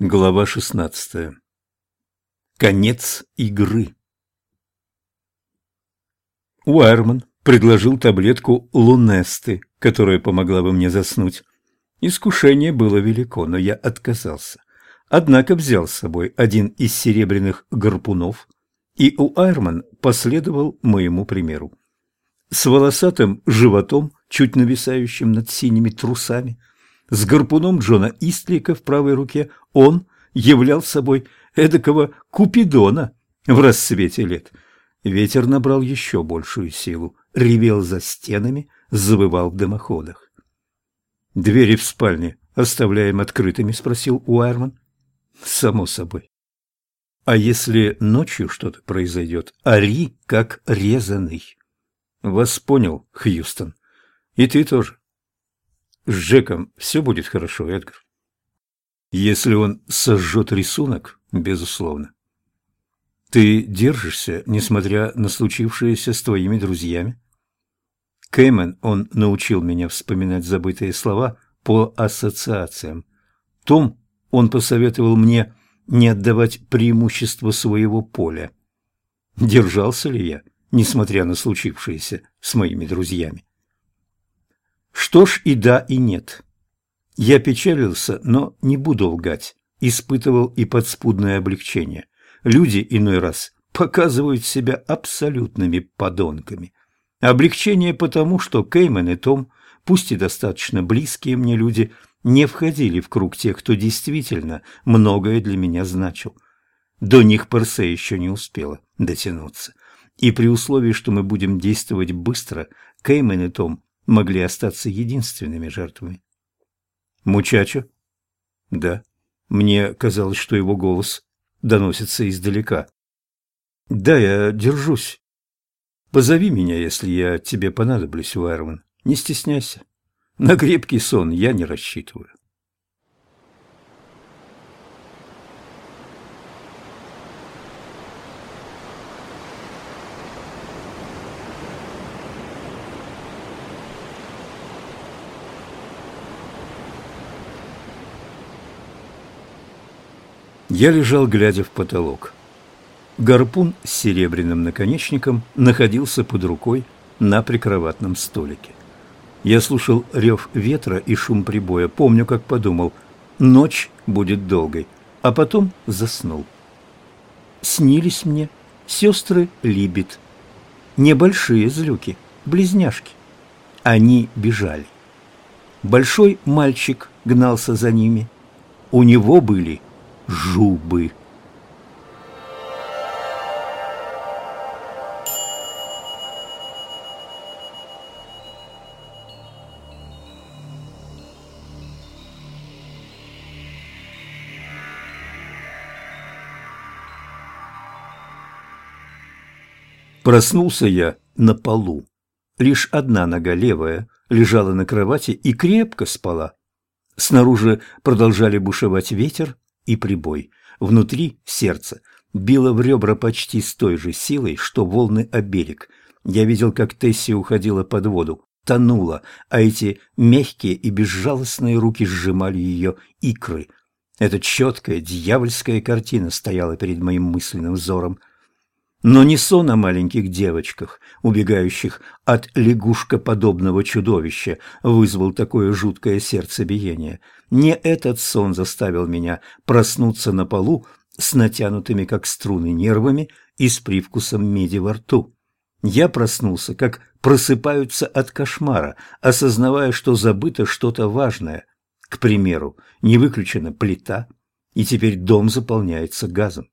Глава 16. Конец игры. Уайерман предложил таблетку Лунесты, которая помогла бы мне заснуть. Искушение было велико, но я отказался. Однако взял с собой один из серебряных гарпунов, и Уайерман последовал моему примеру. С волосатым животом, чуть нависающим над синими трусами, с гарпуном Джона Истлика в правой руке он являл собой эдакого Купидона в расцвете лет. Ветер набрал еще большую силу, ревел за стенами, завывал в дымоходах. «Двери в спальне оставляем открытыми?» — спросил Уайерман. «Само собой». «А если ночью что-то произойдет, ори, как резаный». «Вас понял, Хьюстон. И ты тоже. С Джеком все будет хорошо, Эдгар. Если он сожжет рисунок, безусловно. Ты держишься, несмотря на случившееся с твоими друзьями? Кэймен, он научил меня вспоминать забытые слова по ассоциациям. Том, он посоветовал мне не отдавать преимущество своего поля. Держался ли я, несмотря на случившееся с моими друзьями? Что ж и да, и нет. Я печалился, но не буду лгать. Испытывал и подспудное облегчение. Люди иной раз показывают себя абсолютными подонками. Облегчение потому, что Кеймен и Том, пусть и достаточно близкие мне люди, не входили в круг тех, кто действительно многое для меня значил. До них Персе еще не успела дотянуться. И при условии, что мы будем действовать быстро, Кеймен и Том могли остаться единственными жертвами. Мучачо? Да. Мне казалось, что его голос доносится издалека. Да, я держусь. Позови меня, если я тебе понадоблюсь, Уайерман. Не стесняйся. На крепкий сон я не рассчитываю. Я лежал, глядя в потолок. Гарпун с серебряным наконечником находился под рукой на прикроватном столике. Я слушал рев ветра и шум прибоя, помню, как подумал, ночь будет долгой, а потом заснул. Снились мне сестры Либит, небольшие злюки, близняшки. Они бежали. Большой мальчик гнался за ними. У него были жубы. Проснулся я на полу. Лишь одна нога левая лежала на кровати и крепко спала. Снаружи продолжали бушевать ветер и прибой. Внутри сердце било в ребра почти с той же силой, что волны о берег. Я видел, как Тесси уходила под воду, тонула, а эти мягкие и безжалостные руки сжимали ее икры. Эта четкая дьявольская картина стояла перед моим мысленным взором. Но не сон о маленьких девочках, убегающих от лягушкоподобного чудовища, вызвал такое жуткое сердцебиение. Не этот сон заставил меня проснуться на полу с натянутыми, как струны, нервами и с привкусом меди во рту. Я проснулся, как просыпаются от кошмара, осознавая, что забыто что-то важное. К примеру, не выключена плита, и теперь дом заполняется газом.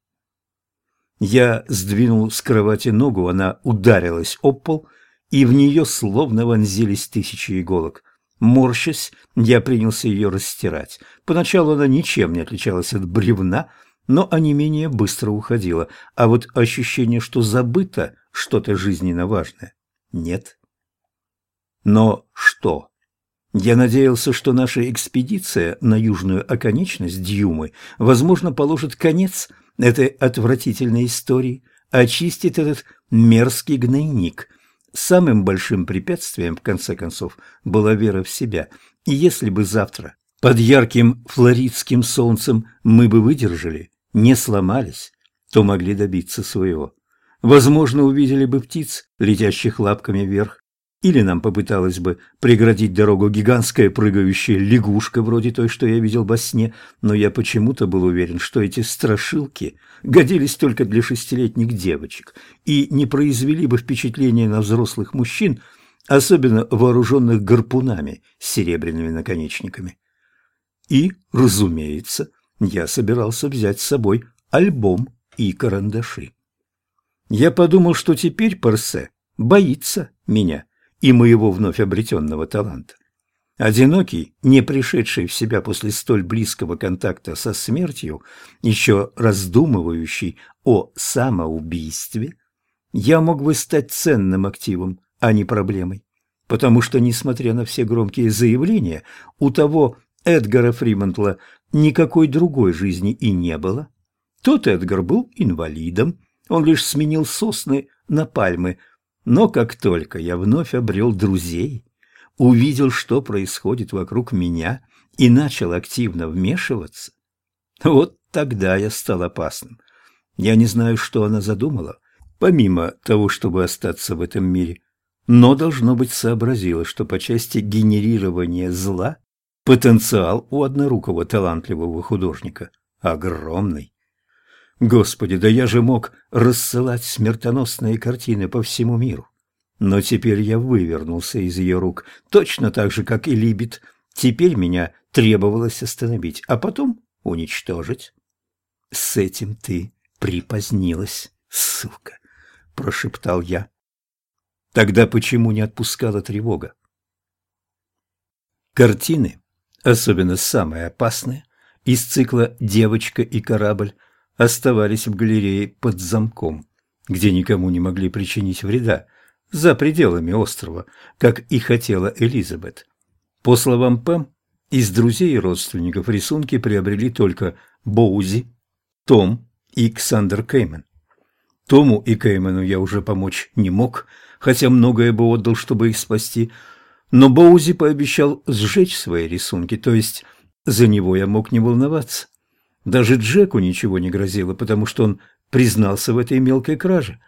Я сдвинул с кровати ногу, она ударилась об пол, и в нее словно вонзились тысячи иголок. Морщась, я принялся ее растирать. Поначалу она ничем не отличалась от бревна, но не менее быстро уходила, а вот ощущение, что забыто что-то жизненно важное, нет. Но что? Я надеялся, что наша экспедиция на южную оконечность Дьюмы, возможно, положит конец – этой отвратительной истории, очистит этот мерзкий гнойник. Самым большим препятствием, в конце концов, была вера в себя. И если бы завтра под ярким флоридским солнцем мы бы выдержали, не сломались, то могли добиться своего. Возможно, увидели бы птиц, летящих лапками вверх, или нам попыталась бы преградить дорогу гигантская прыгающая лягушка, вроде той, что я видел во сне, но я почему-то был уверен, что эти страшилки годились только для шестилетних девочек и не произвели бы впечатления на взрослых мужчин, особенно вооруженных гарпунами с серебряными наконечниками. И, разумеется, я собирался взять с собой альбом и карандаши. Я подумал, что теперь Парсе боится меня и моего вновь обретенного таланта. Одинокий, не пришедший в себя после столь близкого контакта со смертью, еще раздумывающий о самоубийстве, я мог бы стать ценным активом, а не проблемой. Потому что, несмотря на все громкие заявления, у того Эдгара Фримонтла никакой другой жизни и не было. Тот Эдгар был инвалидом, он лишь сменил сосны на пальмы – но как только я вновь обрел друзей, увидел, что происходит вокруг меня, и начал активно вмешиваться, вот тогда я стал опасным. Я не знаю, что она задумала, помимо того, чтобы остаться в этом мире, но, должно быть, сообразила, что по части генерирования зла потенциал у однорукого талантливого художника огромный. Господи, да я же мог рассылать смертоносные картины по всему миру. Но теперь я вывернулся из ее рук, точно так же, как и Либет. Теперь меня требовалось остановить, а потом уничтожить. С этим ты припозднилась, сука, прошептал я. Тогда почему не отпускала тревога? Картины, особенно самые опасные, из цикла «Девочка и корабль», оставались в галерее под замком, где никому не могли причинить вреда, за пределами острова, как и хотела Элизабет. По словам Пэм, из друзей и родственников рисунки приобрели только Боузи, Том и Ксандер Кеймен. Тому и Кеймену я уже помочь не мог, хотя многое бы отдал, чтобы их спасти, но Боузи пообещал сжечь свои рисунки, то есть за него я мог не волноваться. Даже Джеку ничего не грозило, потому что он признался в этой мелкой краже.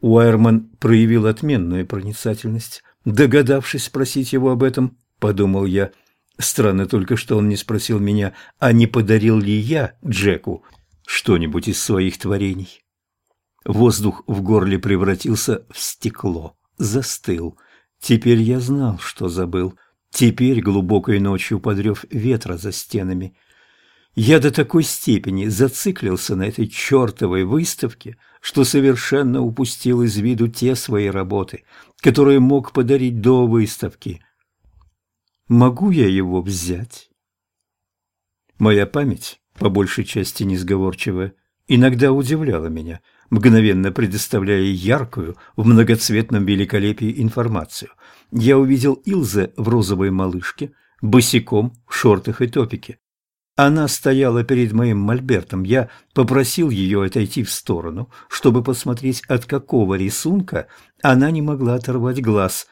Уайерман проявил отменную проницательность. Догадавшись спросить его об этом, подумал я. Странно только, что он не спросил меня, а не подарил ли я Джеку что-нибудь из своих творений. Воздух в горле превратился в стекло, застыл. Теперь я знал, что забыл. Теперь глубокой ночью подрев ветра за стенами – я до такой степени зациклился на этой чертовой выставке, что совершенно упустил из виду те свои работы, которые мог подарить до выставки. Могу я его взять? Моя память, по большей части несговорчивая, иногда удивляла меня, мгновенно предоставляя яркую в многоцветном великолепии информацию. Я увидел Илзе в розовой малышке, босиком, в шортах и топике. Она стояла перед моим мольбертом. Я попросил ее отойти в сторону, чтобы посмотреть, от какого рисунка она не могла оторвать глаз,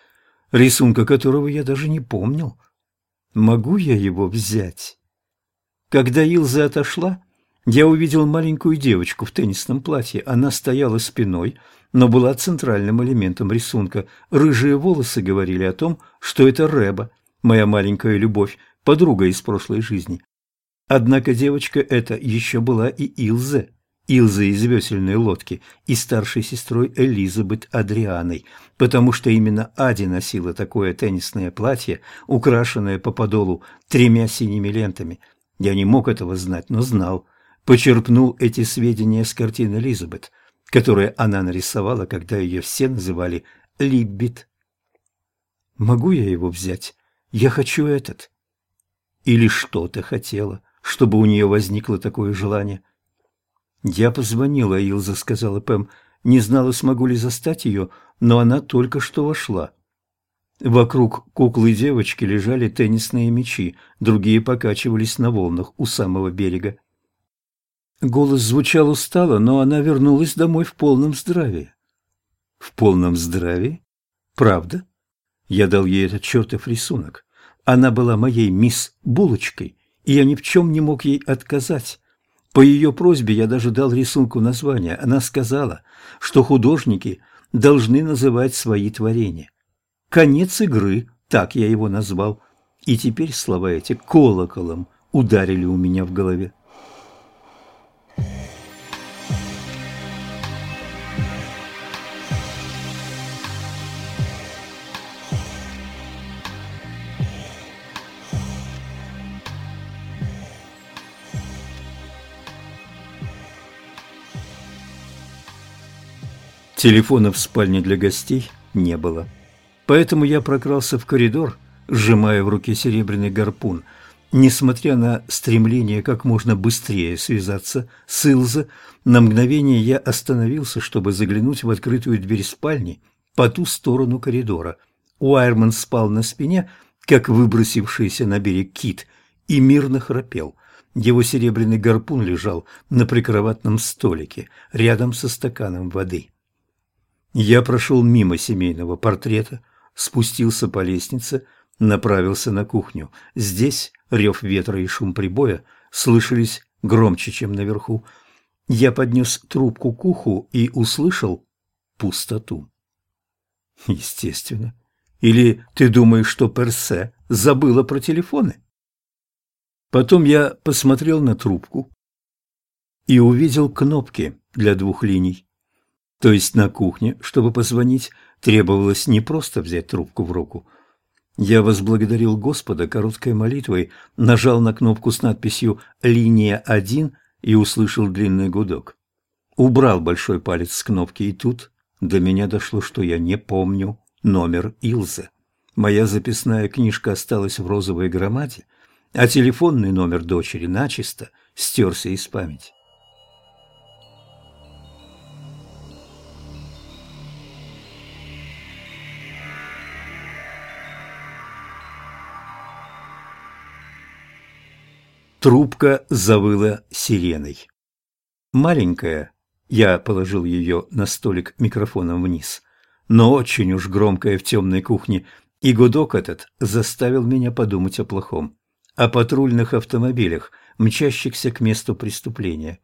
рисунка которого я даже не помнил. Могу я его взять? Когда Илза отошла, я увидел маленькую девочку в теннисном платье. Она стояла спиной, но была центральным элементом рисунка. Рыжие волосы говорили о том, что это Реба, моя маленькая любовь, подруга из прошлой жизни. Однако девочка эта еще была и Илзе, Илза из весельной лодки, и старшей сестрой Элизабет Адрианой, потому что именно Ади носила такое теннисное платье, украшенное по подолу тремя синими лентами. Я не мог этого знать, но знал. Почерпнул эти сведения с картины Элизабет, которые она нарисовала, когда ее все называли Либбит. «Могу я его взять? Я хочу этот». «Или что ты хотела?» Чтобы у нее возникло такое желание. «Я позвонила, Илза», — сказала Пэм. «Не знала, смогу ли застать ее, но она только что вошла». Вокруг куклы девочки лежали теннисные мячи, другие покачивались на волнах у самого берега. Голос звучал устало, но она вернулась домой в полном здравии. В полном здравии? Правда? Я дал ей этот чертов рисунок. Она была моей мисс Булочкой, и я ни в чем не мог ей отказать. По ее просьбе я даже дал рисунку название. Она сказала, что художники должны называть свои творения. «Конец игры», так я его назвал. И теперь слова эти колоколом ударили у меня в голове. Телефона в спальне для гостей не было. Поэтому я прокрался в коридор, сжимая в руке серебряный гарпун. Несмотря на стремление как можно быстрее связаться с Илза, на мгновение я остановился, чтобы заглянуть в открытую дверь спальни по ту сторону коридора. Уайерман спал на спине, как выбросившийся на берег кит, и мирно храпел. Его серебряный гарпун лежал на прикроватном столике, рядом со стаканом воды. Я прошел мимо семейного портрета, спустился по лестнице, направился на кухню. Здесь рев ветра и шум прибоя слышались громче, чем наверху. Я поднес трубку к уху и услышал пустоту. Естественно. Или ты думаешь, что Персе забыла про телефоны? Потом я посмотрел на трубку и увидел кнопки для двух линий. То есть на кухне, чтобы позвонить, требовалось не просто взять трубку в руку. Я возблагодарил Господа короткой молитвой, нажал на кнопку с надписью «Линия 1» и услышал длинный гудок. Убрал большой палец с кнопки, и тут до меня дошло, что я не помню номер Илзы. Моя записная книжка осталась в розовой громаде, а телефонный номер дочери начисто стерся из памяти. Трубка завыла сиреной. Маленькая, я положил ее на столик микрофоном вниз, но очень уж громкая в темной кухне, и гудок этот заставил меня подумать о плохом, о патрульных автомобилях, мчащихся к месту преступления,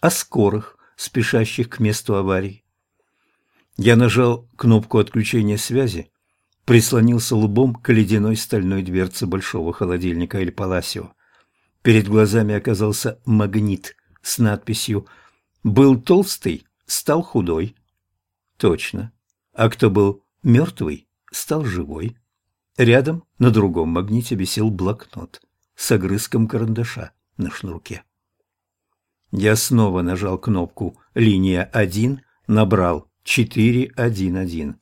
о скорых, спешащих к месту аварий. Я нажал кнопку отключения связи, прислонился лбом к ледяной стальной дверце большого холодильника Эль Паласио. Перед глазами оказался магнит с надписью «Был толстый, стал худой». Точно. А кто был мертвый, стал живой. Рядом на другом магните висел блокнот с огрызком карандаша на шнурке. Я снова нажал кнопку «Линия 1», набрал 411.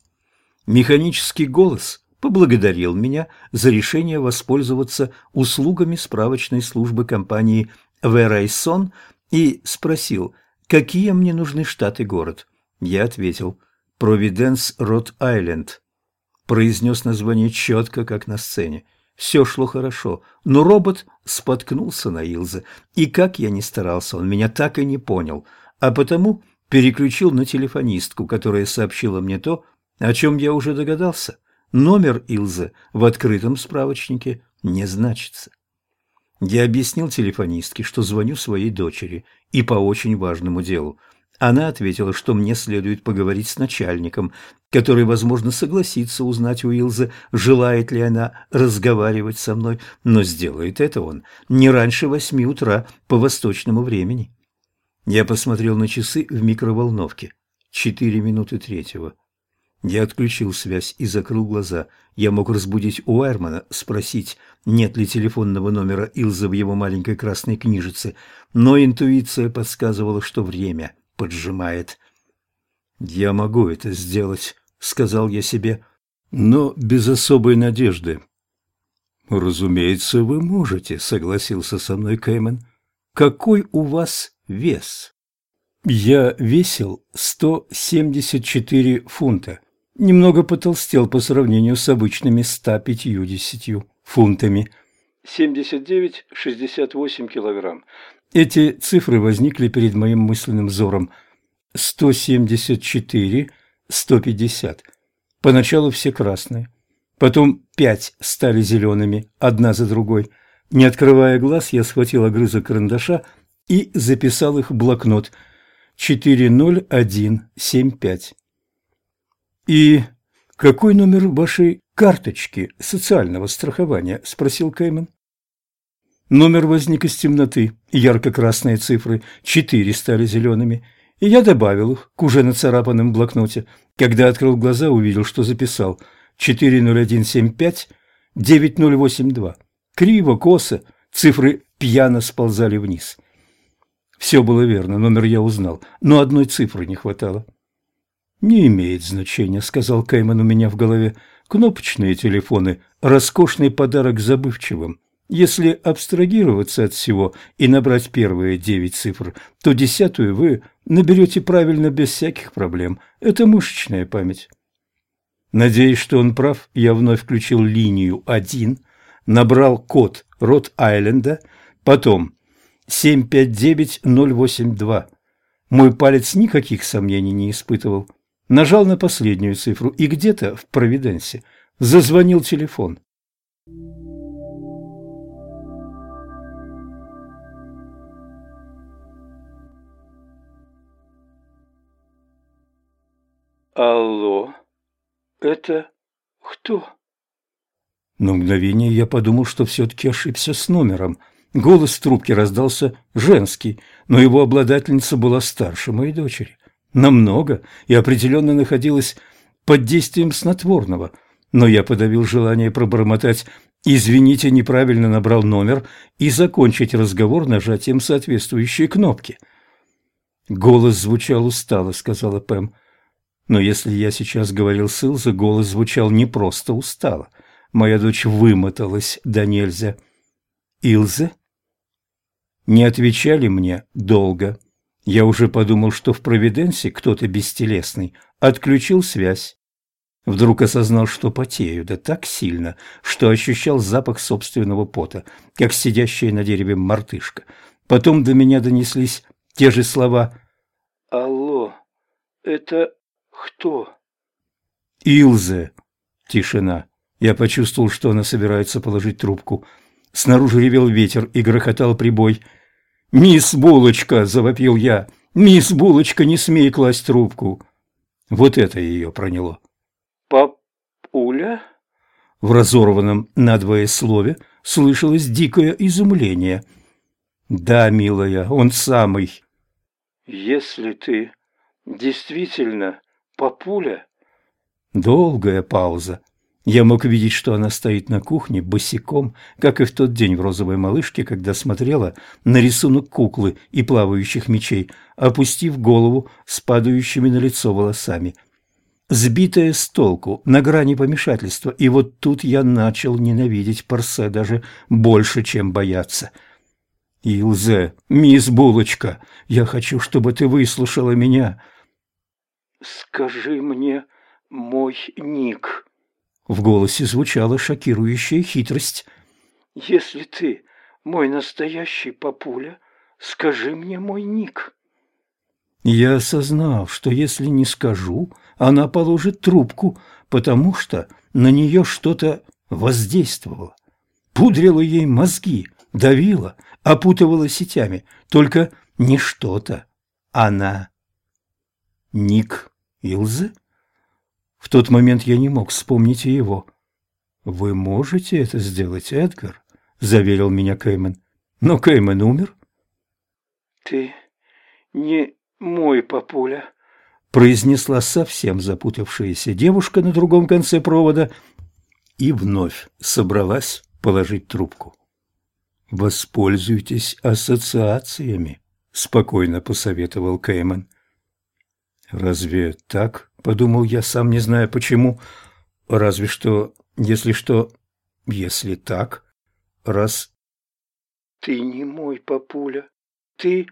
Механический голос поблагодарил меня за решение воспользоваться услугами справочной службы компании «Верайсон» и спросил, какие мне нужны штат и город. Я ответил «Провиденс, Рот-Айленд». Произнес название четко, как на сцене. Все шло хорошо, но робот споткнулся на Илзе, и как я ни старался, он меня так и не понял, а потому переключил на телефонистку, которая сообщила мне то, о чем я уже догадался. Номер Илзы в открытом справочнике не значится. Я объяснил телефонистке, что звоню своей дочери и по очень важному делу. Она ответила, что мне следует поговорить с начальником, который, возможно, согласится узнать у Илзы, желает ли она разговаривать со мной, но сделает это он не раньше восьми утра по восточному времени. Я посмотрел на часы в микроволновке. Четыре минуты третьего. Я отключил связь и закрыл глаза. Я мог разбудить Уайрмана, спросить, нет ли телефонного номера Илза в его маленькой красной книжице, но интуиция подсказывала, что время поджимает. «Я могу это сделать», — сказал я себе, — «но без особой надежды». «Разумеется, вы можете», — согласился со мной Кэйман. «Какой у вас вес?» Я весил 174 фунта немного потолстел по сравнению с обычными 150 фунтами. 79-68 килограмм. Эти цифры возникли перед моим мысленным взором. 174, 150. Поначалу все красные. Потом пять стали зелеными, одна за другой. Не открывая глаз, я схватил огрызок карандаша и записал их в блокнот. 40175. «И какой номер вашей карточки социального страхования?» – спросил Кэйман. Номер возник из темноты, ярко-красные цифры, четыре стали зелеными, и я добавил их к уже нацарапанным блокноте. Когда открыл глаза, увидел, что записал 40175-9082. Криво, косо, цифры пьяно сползали вниз. Все было верно, номер я узнал, но одной цифры не хватало. «Не имеет значения», — сказал Кэйман у меня в голове. «Кнопочные телефоны — роскошный подарок забывчивым. Если абстрагироваться от всего и набрать первые девять цифр, то десятую вы наберете правильно без всяких проблем. Это мышечная память». Надеясь, что он прав, я вновь включил линию 1, набрал код Рот-Айленда, потом 759082. Мой палец никаких сомнений не испытывал. Нажал на последнюю цифру, и где-то в Провиденсе зазвонил телефон. Алло, это кто? На мгновение я подумал, что все-таки ошибся с номером. Голос в трубке раздался женский, но его обладательница была старше моей дочери намного и определенно находилась под действием снотворного, но я подавил желание пробормотать «Извините, неправильно набрал номер» и закончить разговор нажатием соответствующей кнопки. «Голос звучал устало», — сказала Пэм. Но если я сейчас говорил с Илзой, голос звучал не просто устало. Моя дочь вымоталась да нельзя. «Илзе?» Не отвечали мне долго. Я уже подумал, что в Провиденсе кто-то бестелесный отключил связь. Вдруг осознал, что потею, да так сильно, что ощущал запах собственного пота, как сидящая на дереве мартышка. Потом до меня донеслись те же слова «Алло, это кто?» «Илзе». Тишина. Я почувствовал, что она собирается положить трубку. Снаружи ревел ветер и грохотал прибой – «Мисс Булочка!» – завопил я. «Мисс Булочка, не смей класть трубку!» Вот это ее проняло. «Папуля?» В разорванном надвое слове слышалось дикое изумление. «Да, милая, он самый». «Если ты действительно папуля...» Долгая пауза. Я мог видеть, что она стоит на кухне босиком, как и в тот день в «Розовой малышке», когда смотрела на рисунок куклы и плавающих мечей, опустив голову с падающими на лицо волосами. Сбитая с толку, на грани помешательства, и вот тут я начал ненавидеть Парсе даже больше, чем бояться. «Илзе, мисс Булочка, я хочу, чтобы ты выслушала меня». «Скажи мне мой ник». В голосе звучала шокирующая хитрость. «Если ты мой настоящий папуля, скажи мне мой ник». Я осознал, что если не скажу, она положит трубку, потому что на нее что-то воздействовало. Пудрило ей мозги, давило, опутывало сетями. Только не что-то, она. Ник Илзы? В тот момент я не мог вспомнить и его. «Вы можете это сделать, Эдгар?» – заверил меня Кэймен. «Но Кэймен умер». «Ты не мой папуля», – произнесла совсем запутавшаяся девушка на другом конце провода и вновь собралась положить трубку. «Воспользуйтесь ассоциациями», – спокойно посоветовал Кэймен. «Разве так?» – подумал я, сам не зная почему. «Разве что, если что, если так, раз...» «Ты не мой папуля, ты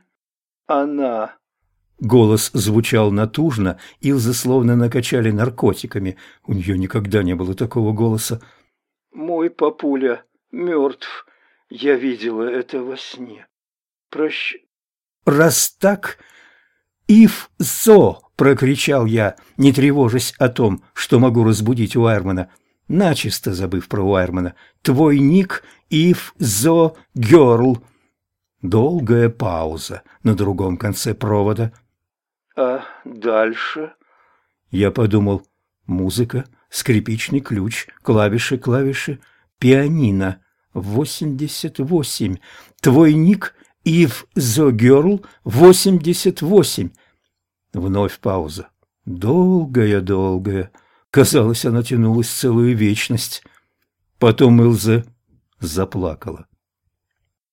она». Голос звучал натужно, Илза словно накачали наркотиками. У нее никогда не было такого голоса. «Мой папуля мертв. Я видела это во сне. Прощ...» «Раз так, «Ив-зо!» – прокричал я, не тревожась о том, что могу разбудить Уайрмана. начисто забыв про Уайермана. «Твой ник Ив Зо Герл». Долгая пауза на другом конце провода. «А дальше?» Я подумал, музыка, скрипичный ключ, клавиши, клавиши, пианино. Восемьдесят восемь. Твой ник Ив Герл восемьдесят восемь. Вновь пауза. Долгая-долгая. Казалось, она тянулась целую вечность. Потом Илзе заплакала.